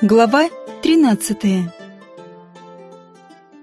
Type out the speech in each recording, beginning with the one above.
Глава 13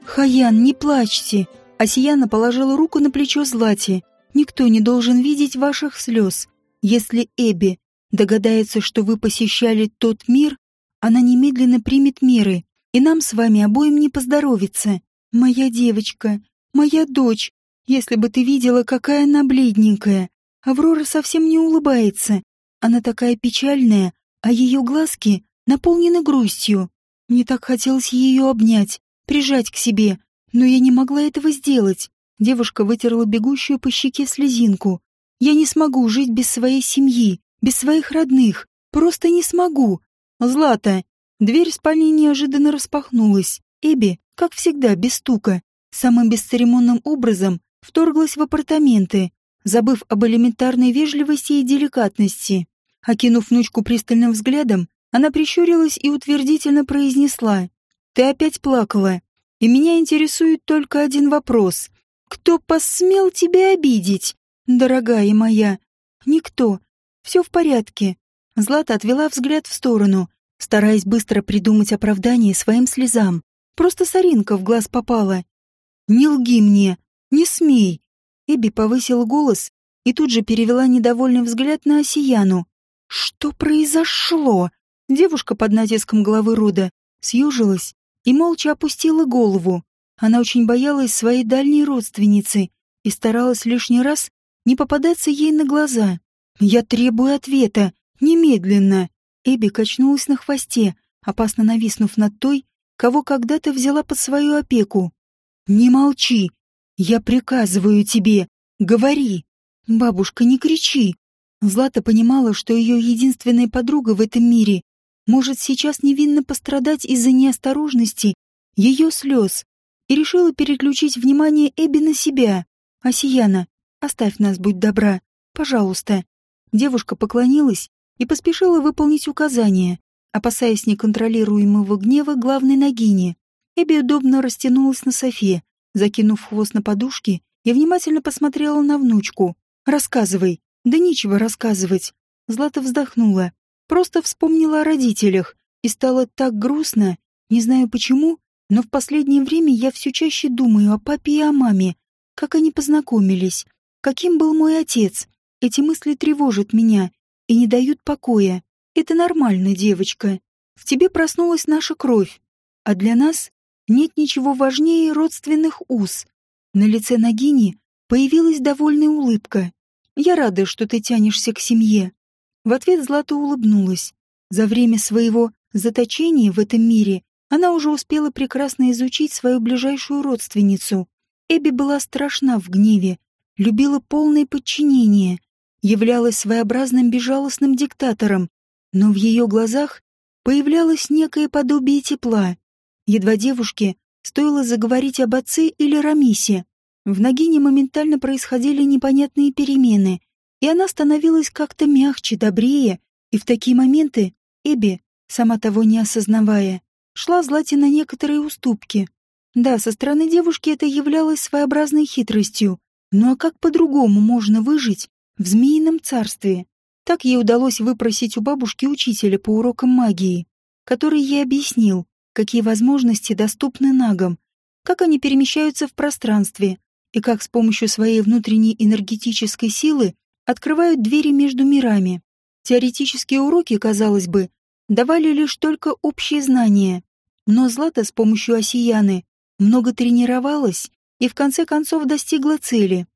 «Хаян, не плачьте!» Асияна положила руку на плечо Злати. «Никто не должен видеть ваших слез. Если Эбби догадается, что вы посещали тот мир, она немедленно примет меры, и нам с вами обоим не поздоровится. Моя девочка, моя дочь, если бы ты видела, какая она бледненькая. Аврора совсем не улыбается. Она такая печальная, а ее глазки наполнены грустью. Мне так хотелось ее обнять, прижать к себе, но я не могла этого сделать. Девушка вытерла бегущую по щеке слезинку. Я не смогу жить без своей семьи, без своих родных. Просто не смогу. Злата. Дверь спальни неожиданно распахнулась. Эбби, как всегда, без стука, самым бесцеремонным образом вторглась в апартаменты, забыв об элементарной вежливости и деликатности. Окинув внучку пристальным взглядом, она прищурилась и утвердительно произнесла. «Ты опять плакала. И меня интересует только один вопрос. Кто посмел тебя обидеть, дорогая моя?» «Никто. Все в порядке». Злата отвела взгляд в сторону, стараясь быстро придумать оправдание своим слезам. Просто соринка в глаз попала. «Не лги мне! Не смей!» Эбби повысила голос и тут же перевела недовольный взгляд на Осияну. «Что произошло?» Девушка под натиском головы рода съежилась и молча опустила голову. Она очень боялась своей дальней родственницы и старалась лишний раз не попадаться ей на глаза. «Я требую ответа. Немедленно!» Эбби качнулась на хвосте, опасно нависнув над той, кого когда-то взяла под свою опеку. «Не молчи! Я приказываю тебе! Говори!» «Бабушка, не кричи!» Злата понимала, что ее единственная подруга в этом мире может сейчас невинно пострадать из-за неосторожности, ее слез, и решила переключить внимание Эбби на себя. «Осияна, оставь нас, будь добра, пожалуйста». Девушка поклонилась и поспешила выполнить указание, опасаясь неконтролируемого гнева главной ногини. Эбби удобно растянулась на софе, закинув хвост на подушки и внимательно посмотрела на внучку. «Рассказывай». «Да нечего рассказывать». Злата вздохнула. Просто вспомнила о родителях, и стало так грустно, не знаю почему, но в последнее время я все чаще думаю о папе и о маме, как они познакомились, каким был мой отец. Эти мысли тревожат меня и не дают покоя. Это нормально, девочка. В тебе проснулась наша кровь, а для нас нет ничего важнее родственных уз. На лице Нагини появилась довольная улыбка. Я рада, что ты тянешься к семье. В ответ Злата улыбнулась. За время своего заточения в этом мире она уже успела прекрасно изучить свою ближайшую родственницу. Эбби была страшна в гневе, любила полное подчинение, являлась своеобразным безжалостным диктатором, но в ее глазах появлялось некое подобие тепла. Едва девушке стоило заговорить об отце или Рамисе. В Нагине моментально происходили непонятные перемены и она становилась как-то мягче, добрее, и в такие моменты Эбби, сама того не осознавая, шла Злате на некоторые уступки. Да, со стороны девушки это являлось своеобразной хитростью, ну а как по-другому можно выжить в змеином царстве? Так ей удалось выпросить у бабушки учителя по урокам магии, который ей объяснил, какие возможности доступны нагам, как они перемещаются в пространстве и как с помощью своей внутренней энергетической силы открывают двери между мирами. Теоретические уроки, казалось бы, давали лишь только общие знания. Но Злата с помощью Осияны много тренировалась и в конце концов достигла цели.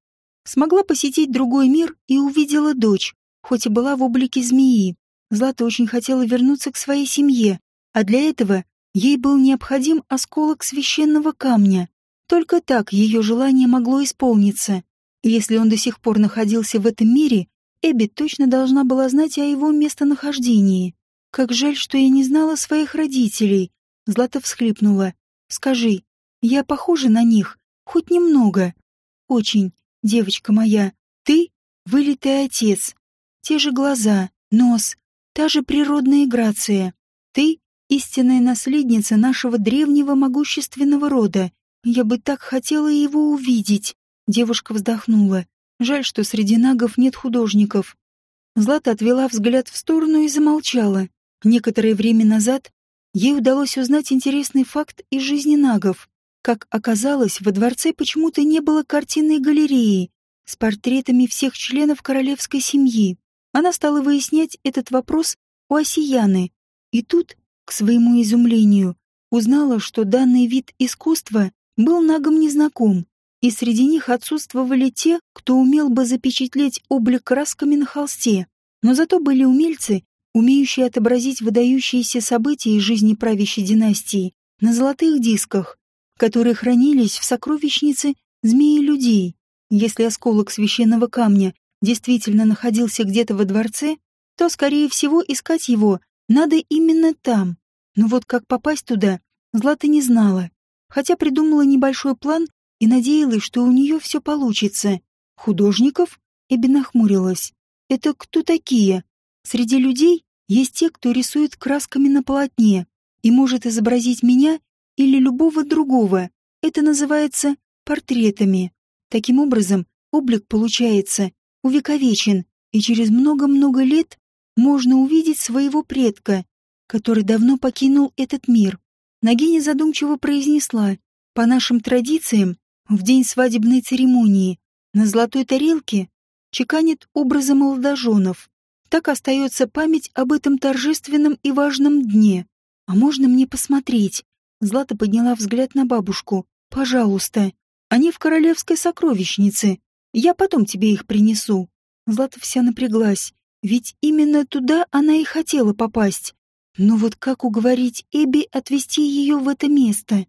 Смогла посетить другой мир и увидела дочь, хоть и была в облике змеи. Злата очень хотела вернуться к своей семье, а для этого ей был необходим осколок священного камня. Только так ее желание могло исполниться. Если он до сих пор находился в этом мире, Эбби точно должна была знать о его местонахождении. Как жаль, что я не знала своих родителей. Злата всхлипнула. Скажи, я похожа на них? Хоть немного. Очень, девочка моя. Ты — вылитый отец. Те же глаза, нос, та же природная грация. Ты — истинная наследница нашего древнего могущественного рода. Я бы так хотела его увидеть. Девушка вздохнула. Жаль, что среди нагов нет художников. Злата отвела взгляд в сторону и замолчала. Некоторое время назад ей удалось узнать интересный факт из жизни нагов. Как оказалось, во дворце почему-то не было картинной галереи с портретами всех членов королевской семьи. Она стала выяснять этот вопрос у Осияны. И тут, к своему изумлению, узнала, что данный вид искусства был нагом незнаком, и среди них отсутствовали те, кто умел бы запечатлеть облик красками на холсте. Но зато были умельцы, умеющие отобразить выдающиеся события из жизни правящей династии на золотых дисках, которые хранились в сокровищнице змеи-людей. Если осколок священного камня действительно находился где-то во дворце, то, скорее всего, искать его надо именно там. Но вот как попасть туда, Злата не знала, хотя придумала небольшой план и надеялась, что у нее все получится. Художников? Эбби нахмурилась. Это кто такие? Среди людей есть те, кто рисует красками на полотне и может изобразить меня или любого другого. Это называется портретами. Таким образом, облик получается увековечен, и через много-много лет можно увидеть своего предка, который давно покинул этот мир. Нагиня задумчиво произнесла, по нашим традициям, в день свадебной церемонии на золотой тарелке чеканит образы молодоженов. Так остается память об этом торжественном и важном дне. А можно мне посмотреть? Злата подняла взгляд на бабушку. Пожалуйста. Они в королевской сокровищнице. Я потом тебе их принесу. Злата вся напряглась. Ведь именно туда она и хотела попасть. Но вот как уговорить Эбби отвезти ее в это место?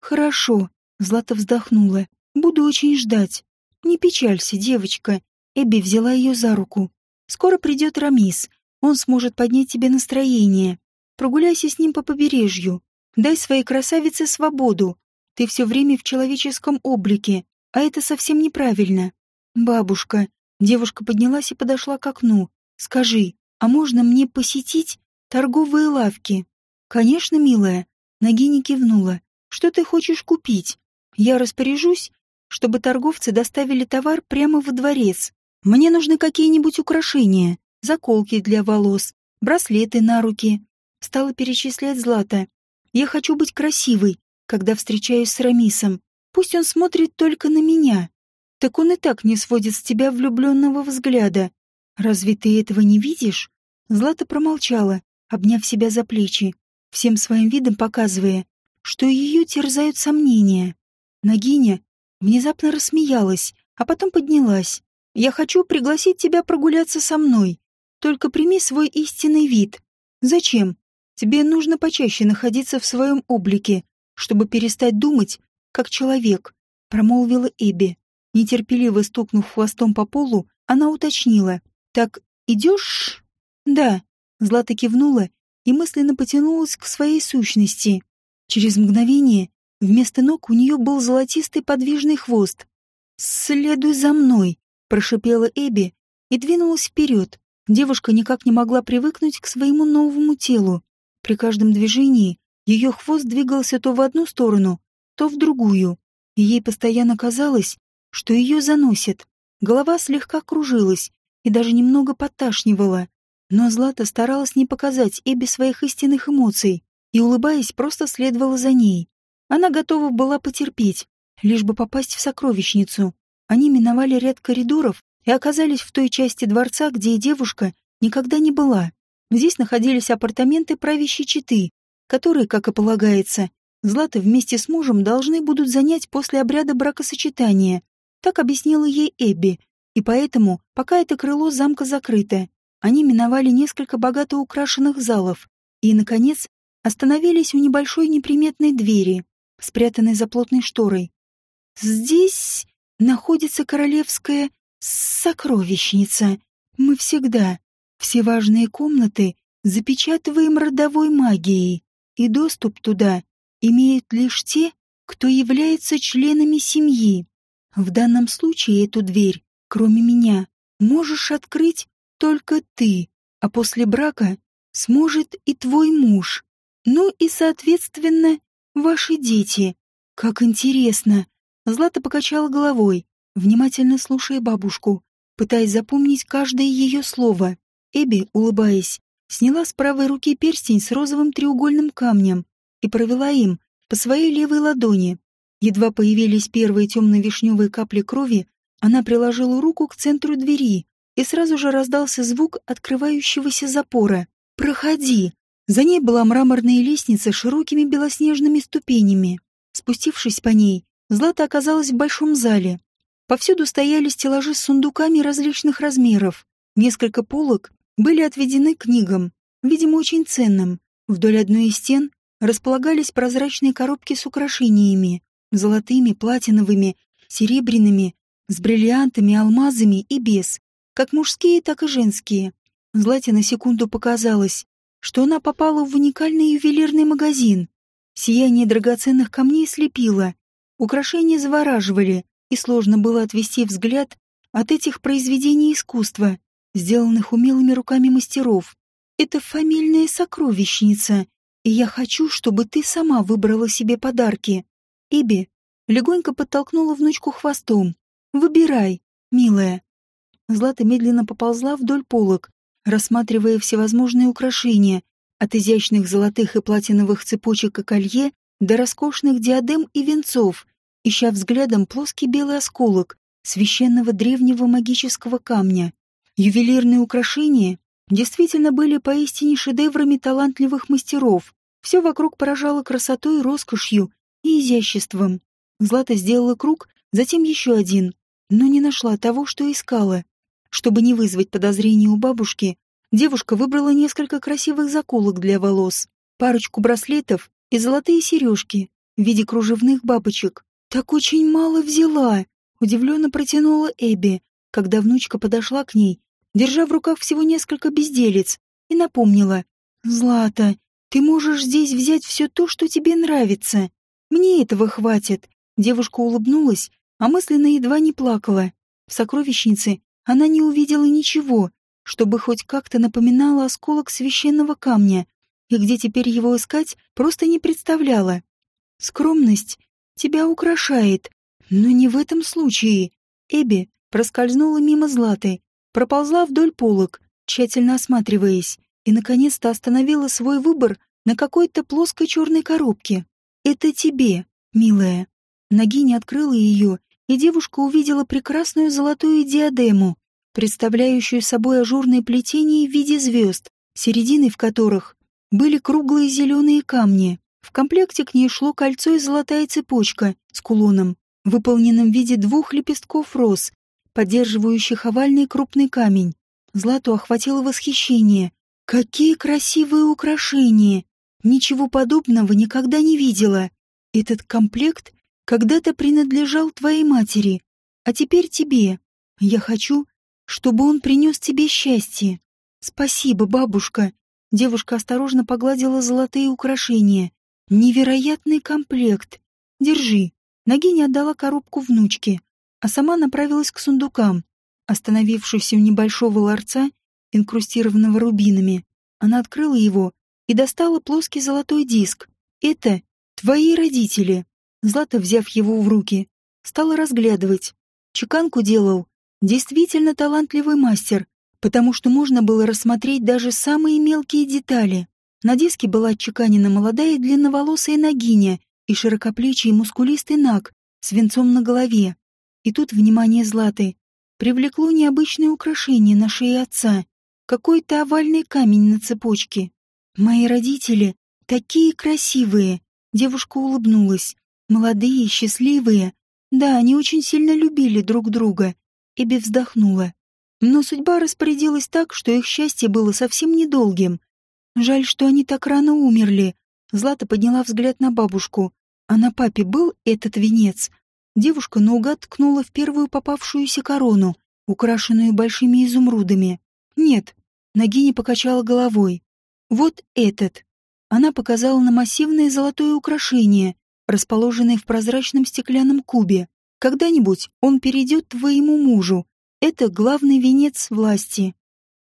Хорошо. Злата вздохнула. Буду очень ждать. Не печалься, девочка. Эбби взяла ее за руку. Скоро придет Рамис. Он сможет поднять тебе настроение. Прогуляйся с ним по побережью. Дай своей красавице свободу. Ты все время в человеческом облике, а это совсем неправильно. Бабушка. Девушка поднялась и подошла к окну. Скажи, а можно мне посетить торговые лавки? Конечно, милая. Нагини кивнула. Что ты хочешь купить? Я распоряжусь, чтобы торговцы доставили товар прямо во дворец. Мне нужны какие-нибудь украшения, заколки для волос, браслеты на руки. Стала перечислять Злата. Я хочу быть красивой, когда встречаюсь с Рамисом. Пусть он смотрит только на меня. Так он и так не сводит с тебя влюбленного взгляда. Разве ты этого не видишь? Злата промолчала, обняв себя за плечи, всем своим видом показывая, что ее терзают сомнения. Нагиня внезапно рассмеялась, а потом поднялась. Я хочу пригласить тебя прогуляться со мной. Только прими свой истинный вид. Зачем? Тебе нужно почаще находиться в своем облике, чтобы перестать думать, как человек, промолвила Эбби. Нетерпеливо стукнув хвостом по полу, она уточнила. Так идешь? Да. Злата кивнула и мысленно потянулась к своей сущности. Через мгновение вместо ног у нее был золотистый подвижный хвост. «Следуй за мной», прошипела Эбби и двинулась вперед. Девушка никак не могла привыкнуть к своему новому телу. При каждом движении ее хвост двигался то в одну сторону, то в другую, и ей постоянно казалось, что ее заносит. Голова слегка кружилась и даже немного подташнивала. Но Злата старалась не показать Эбби своих истинных эмоций и, улыбаясь, просто следовала за ней. Она готова была потерпеть, лишь бы попасть в сокровищницу. Они миновали ряд коридоров и оказались в той части дворца, где девушка никогда не была. Здесь находились апартаменты правящей четы, которые, как и полагается, Злата вместе с мужем должны будут занять после обряда бракосочетания. Так объяснила ей Эбби. И поэтому, пока это крыло замка закрыто, они миновали несколько богато украшенных залов и, наконец, остановились у небольшой неприметной двери, спрятанной за плотной шторой. «Здесь находится королевская сокровищница. Мы всегда, все важные комнаты, запечатываем родовой магией, и доступ туда имеют лишь те, кто является членами семьи. В данном случае эту дверь, кроме меня, можешь открыть только ты, а после брака сможет и твой муж. Ну и, соответственно, ваши дети. Как интересно. Злата покачала головой, внимательно слушая бабушку, пытаясь запомнить каждое ее слово. Эбби, улыбаясь, сняла с правой руки перстень с розовым треугольным камнем и провела им по своей левой ладони. Едва появились первые темно-вишневые капли крови, она приложила руку к центру двери, и сразу же раздался звук открывающегося запора. «Проходи!» За ней была мраморная лестница с широкими белоснежными ступенями. Спустившись по ней, Злата оказалась в большом зале. Повсюду стояли стеллажи с сундуками различных размеров. Несколько полок были отведены книгам, видимо, очень ценным. Вдоль одной из стен располагались прозрачные коробки с украшениями, золотыми, платиновыми, серебряными, с бриллиантами, алмазами и без, как мужские, так и женские. Злате на секунду показалось, что она попала в уникальный ювелирный магазин. Сияние драгоценных камней слепило, украшения завораживали, и сложно было отвести взгляд от этих произведений искусства, сделанных умелыми руками мастеров. Это фамильная сокровищница, и я хочу, чтобы ты сама выбрала себе подарки. Иби легонько подтолкнула внучку хвостом. Выбирай, милая. Злата медленно поползла вдоль полок, рассматривая всевозможные украшения, от изящных золотых и платиновых цепочек и колье до роскошных диадем и венцов, ища взглядом плоский белый осколок священного древнего магического камня. Ювелирные украшения действительно были поистине шедеврами талантливых мастеров. Все вокруг поражало красотой, роскошью и изяществом. Злата сделала круг, затем еще один, но не нашла того, что искала. Чтобы не вызвать подозрений у бабушки, девушка выбрала несколько красивых заколок для волос, парочку браслетов и золотые сережки в виде кружевных бабочек. «Так очень мало взяла!» — удивленно протянула Эбби, когда внучка подошла к ней, держа в руках всего несколько безделец, и напомнила. «Злата, ты можешь здесь взять все то, что тебе нравится. Мне этого хватит». Девушка улыбнулась, а мысленно едва не плакала. В сокровищнице она не увидела ничего, чтобы хоть как-то напоминало осколок священного камня, и где теперь его искать, просто не представляла. Скромность тебя украшает, но не в этом случае. Эбби проскользнула мимо Златы, проползла вдоль полок, тщательно осматриваясь, и наконец-то остановила свой выбор на какой-то плоской черной коробке. «Это тебе, милая». Нагиня открыла ее, и девушка увидела прекрасную золотую диадему, представляющую собой ажурное плетение в виде звезд, серединой в которых были круглые зеленые камни. В комплекте к ней шло кольцо и золотая цепочка с кулоном, выполненным в виде двух лепестков роз, поддерживающих овальный крупный камень. Злату охватило восхищение. Какие красивые украшения! Ничего подобного никогда не видела. Этот комплект когда-то принадлежал твоей матери, а теперь тебе. Я хочу, чтобы он принес тебе счастье. Спасибо, бабушка. Девушка осторожно погладила золотые украшения. Невероятный комплект. Держи. Нагиня отдала коробку внучке а сама направилась к сундукам. Остановившись у небольшого ларца, инкрустированного рубинами, она открыла его и достала плоский золотой диск. «Это твои родители!» Злата, взяв его в руки, стала разглядывать. Чеканку делал действительно талантливый мастер, потому что можно было рассмотреть даже самые мелкие детали. На диске была отчеканена молодая длинноволосая ногиня и широкоплечий мускулистый наг с венцом на голове. И тут внимание Златы привлекло необычное украшение на шее отца, какой-то овальный камень на цепочке. Мои родители такие красивые. Девушка улыбнулась. Молодые, счастливые. Да, они очень сильно любили друг друга. Эбби вздохнула. Но судьба распорядилась так, что их счастье было совсем недолгим. Жаль, что они так рано умерли. Злата подняла взгляд на бабушку. А на папе был этот венец. Девушка наугад ткнула в первую попавшуюся корону, украшенную большими изумрудами. «Нет», — Нагиня покачала головой. «Вот этот». Она показала на массивное золотое украшение, расположенное в прозрачном стеклянном кубе. «Когда-нибудь он перейдет твоему мужу. Это главный венец власти».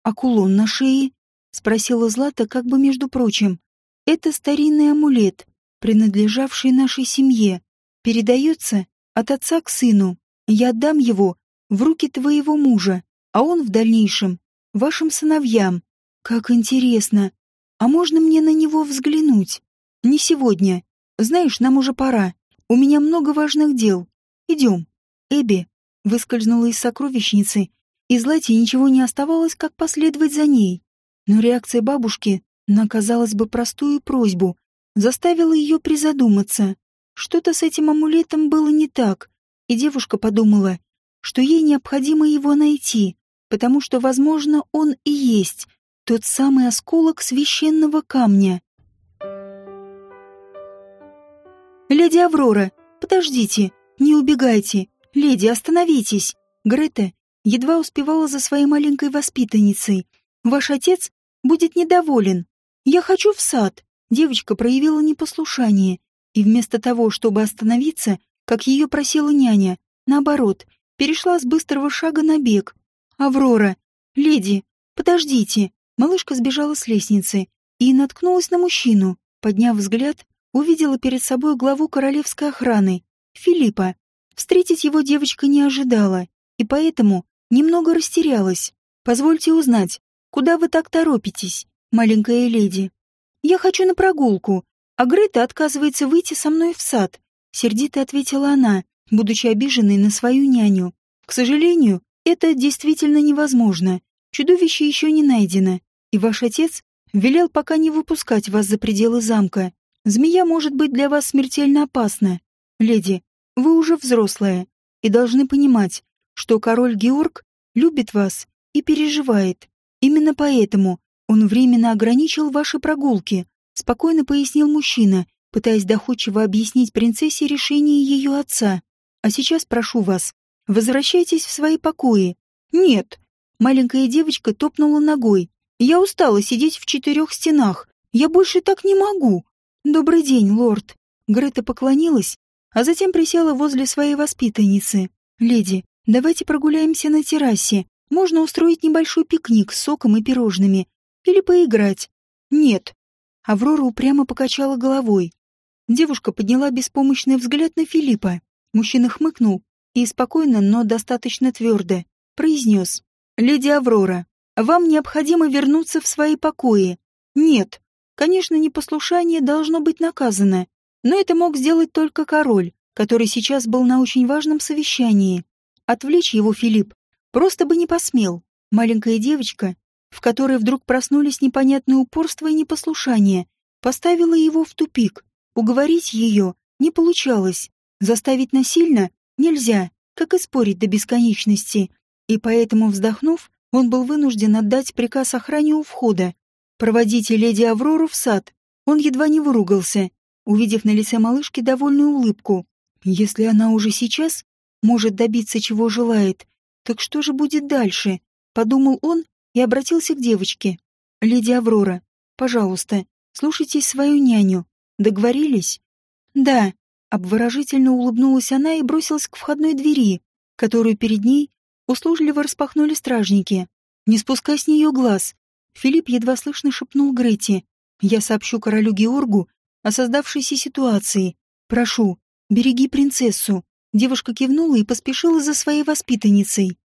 «А кулон на шее?» — спросила Злата как бы между прочим. «Это старинный амулет, принадлежавший нашей семье. Передается от отца к сыну. Я отдам его в руки твоего мужа, а он в дальнейшем вашим сыновьям. Как интересно. А можно мне на него взглянуть? Не сегодня. Знаешь, нам уже пора. У меня много важных дел. Идем. Эбби выскользнула из сокровищницы, и Злате ничего не оставалось, как последовать за ней. Но реакция бабушки на, казалось бы, простую просьбу заставила ее призадуматься. Что-то с этим амулетом было не так, и девушка подумала, что ей необходимо его найти, потому что, возможно, он и есть тот самый осколок священного камня. «Леди Аврора, подождите, не убегайте, леди, остановитесь!» Грета едва успевала за своей маленькой воспитанницей. «Ваш отец будет недоволен. Я хочу в сад!» Девочка проявила непослушание, и вместо того, чтобы остановиться, как ее просила няня, наоборот, перешла с быстрого шага на бег. «Аврора! Леди! Подождите!» Малышка сбежала с лестницы и наткнулась на мужчину. Подняв взгляд, увидела перед собой главу королевской охраны, Филиппа. Встретить его девочка не ожидала, и поэтому немного растерялась. «Позвольте узнать, куда вы так торопитесь, маленькая леди?» «Я хочу на прогулку, а Грета отказывается выйти со мной в сад», — сердито ответила она, будучи обиженной на свою няню. «К сожалению, это действительно невозможно. Чудовище еще не найдено и ваш отец велел пока не выпускать вас за пределы замка. Змея может быть для вас смертельно опасна. Леди, вы уже взрослая и должны понимать, что король Георг любит вас и переживает. Именно поэтому он временно ограничил ваши прогулки, спокойно пояснил мужчина, пытаясь доходчиво объяснить принцессе решение ее отца. А сейчас прошу вас, возвращайтесь в свои покои. Нет. Маленькая девочка топнула ногой, я устала сидеть в четырех стенах. Я больше так не могу. Добрый день, лорд. Грета поклонилась, а затем присела возле своей воспитанницы. Леди, давайте прогуляемся на террасе. Можно устроить небольшой пикник с соком и пирожными. Или поиграть. Нет. Аврора упрямо покачала головой. Девушка подняла беспомощный взгляд на Филиппа. Мужчина хмыкнул и спокойно, но достаточно твердо произнес. «Леди Аврора, вам необходимо вернуться в свои покои. Нет, конечно, непослушание должно быть наказано, но это мог сделать только король, который сейчас был на очень важном совещании. Отвлечь его Филипп просто бы не посмел. Маленькая девочка, в которой вдруг проснулись непонятное упорство и непослушание, поставила его в тупик. Уговорить ее не получалось. Заставить насильно нельзя, как и спорить до бесконечности. И поэтому, вздохнув, он был вынужден отдать приказ охране у входа. Проводите леди Аврору в сад. Он едва не выругался, увидев на лице малышки довольную улыбку. Если она уже сейчас может добиться чего желает, так что же будет дальше? Подумал он и обратился к девочке. Леди Аврора, пожалуйста, слушайте свою няню. Договорились? Да. Обворожительно улыбнулась она и бросилась к входной двери, которую перед ней услужливо распахнули стражники. Не спускай с нее глаз. Филипп едва слышно шепнул Грете. Я сообщу королю Георгу о создавшейся ситуации. Прошу, береги принцессу. Девушка кивнула и поспешила за своей воспитанницей.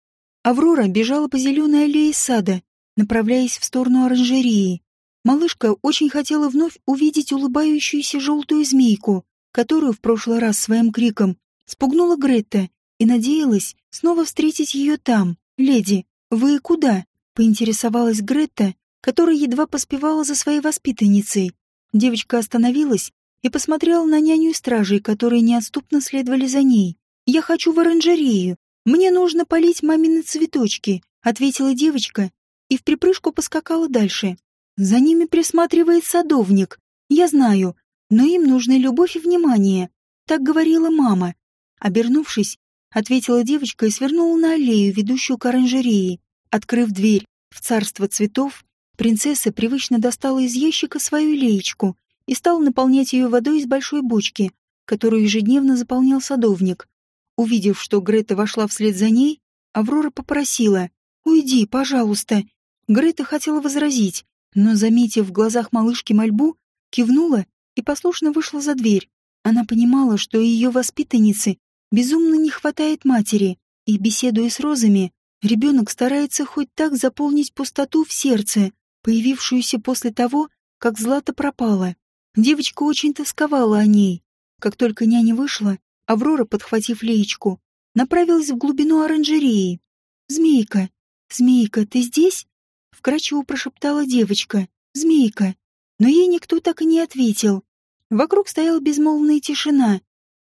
Аврора бежала по зеленой аллее сада, направляясь в сторону оранжереи. Малышка очень хотела вновь увидеть улыбающуюся желтую змейку, которую в прошлый раз своим криком спугнула Гретта и надеялась снова встретить ее там. «Леди, вы куда?» — поинтересовалась Гретта, которая едва поспевала за своей воспитанницей. Девочка остановилась и посмотрела на няню и стражей, которые неотступно следовали за ней. «Я хочу в оранжерею. Мне нужно полить мамины цветочки», — ответила девочка и в припрыжку поскакала дальше. «За ними присматривает садовник. Я знаю, но им нужны любовь и внимание», — так говорила мама. Обернувшись, ответила девочка и свернула на аллею, ведущую к оранжерее. Открыв дверь в царство цветов, принцесса привычно достала из ящика свою леечку и стала наполнять ее водой из большой бочки, которую ежедневно заполнял садовник. Увидев, что Грета вошла вслед за ней, Аврора попросила «Уйди, пожалуйста». Грета хотела возразить, но, заметив в глазах малышки мольбу, кивнула и послушно вышла за дверь. Она понимала, что ее воспитанницы Безумно не хватает матери, и, беседуя с розами, ребенок старается хоть так заполнить пустоту в сердце, появившуюся после того, как Злата пропала. Девочка очень тосковала о ней. Как только няня вышла, Аврора, подхватив леечку, направилась в глубину оранжереи. «Змейка! Змейка, ты здесь?» — вкрадчиво прошептала девочка. «Змейка!» Но ей никто так и не ответил. Вокруг стояла безмолвная тишина.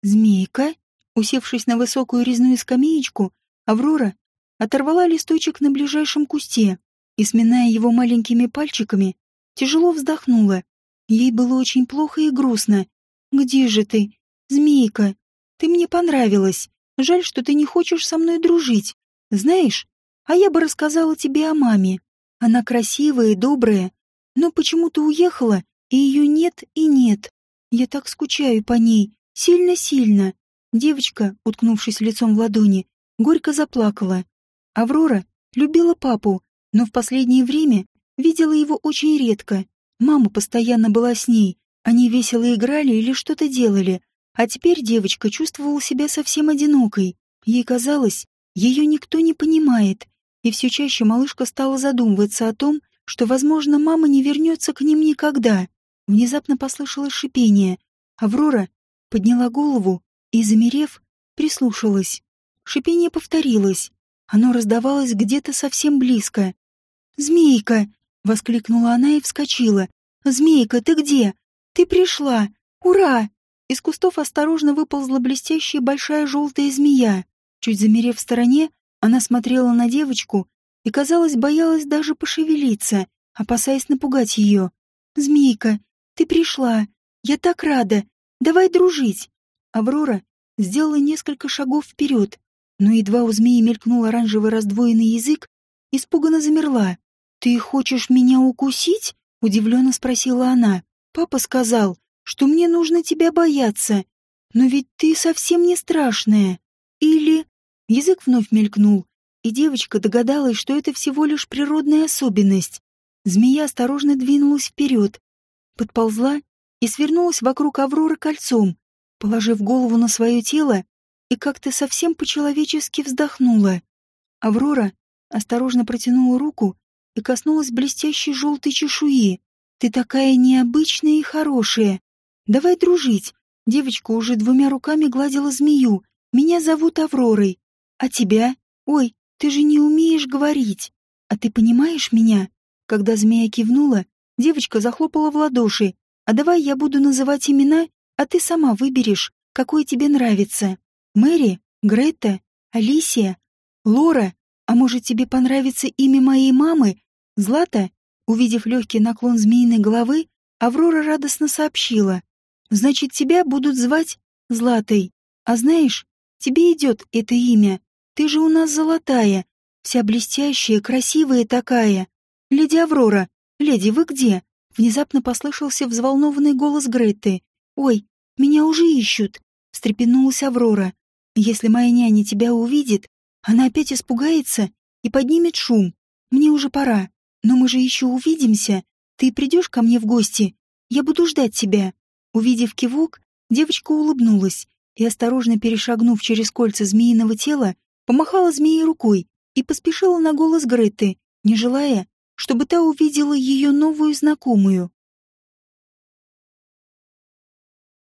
«Змейка?» Усевшись на высокую резную скамеечку, Аврора оторвала листочек на ближайшем кусте и, сминая его маленькими пальчиками, тяжело вздохнула. Ей было очень плохо и грустно. «Где же ты? Змейка, ты мне понравилась. Жаль, что ты не хочешь со мной дружить. Знаешь, а я бы рассказала тебе о маме. Она красивая и добрая, но почему-то уехала, и ее нет и нет. Я так скучаю по ней, сильно-сильно. Девочка, уткнувшись лицом в ладони, горько заплакала. Аврора любила папу, но в последнее время видела его очень редко. Мама постоянно была с ней, они весело играли или что-то делали, а теперь девочка чувствовала себя совсем одинокой. Ей казалось, ее никто не понимает, и все чаще малышка стала задумываться о том, что, возможно, мама не вернется к ним никогда. Внезапно послышалось шипение. Аврора подняла голову и, замерев, прислушалась. Шипение повторилось. Оно раздавалось где-то совсем близко. «Змейка!» — воскликнула она и вскочила. «Змейка, ты где? Ты пришла! Ура!» Из кустов осторожно выползла блестящая большая желтая змея. Чуть замерев в стороне, она смотрела на девочку и, казалось, боялась даже пошевелиться, опасаясь напугать ее. «Змейка, ты пришла! Я так рада! Давай дружить!» Аврора сделала несколько шагов вперед, но едва у змеи мелькнул оранжевый раздвоенный язык, испуганно замерла. «Ты хочешь меня укусить?» — удивленно спросила она. «Папа сказал, что мне нужно тебя бояться. Но ведь ты совсем не страшная. Или...» Язык вновь мелькнул, и девочка догадалась, что это всего лишь природная особенность. Змея осторожно двинулась вперед, подползла и свернулась вокруг Авроры кольцом, положив голову на свое тело и как-то совсем по-человечески вздохнула. Аврора осторожно протянула руку и коснулась блестящей желтой чешуи. «Ты такая необычная и хорошая. Давай дружить». Девочка уже двумя руками гладила змею. «Меня зовут Авророй. А тебя? Ой, ты же не умеешь говорить. А ты понимаешь меня?» Когда змея кивнула, девочка захлопала в ладоши. «А давай я буду называть имена, а ты сама выберешь, какой тебе нравится. Мэри? Грета? Алисия? Лора? А может, тебе понравится имя моей мамы? Злата?» Увидев легкий наклон змеиной головы, Аврора радостно сообщила. «Значит, тебя будут звать Златой. А знаешь, тебе идет это имя. Ты же у нас золотая, вся блестящая, красивая такая. Леди Аврора, леди, вы где?» Внезапно послышался взволнованный голос Греты. «Ой, меня уже ищут!» — встрепенулась Аврора. «Если моя няня тебя увидит, она опять испугается и поднимет шум. Мне уже пора. Но мы же еще увидимся. Ты придешь ко мне в гости? Я буду ждать тебя». Увидев кивок, девочка улыбнулась и, осторожно перешагнув через кольца змеиного тела, помахала змеей рукой и поспешила на голос Греты, не желая, чтобы та увидела ее новую знакомую.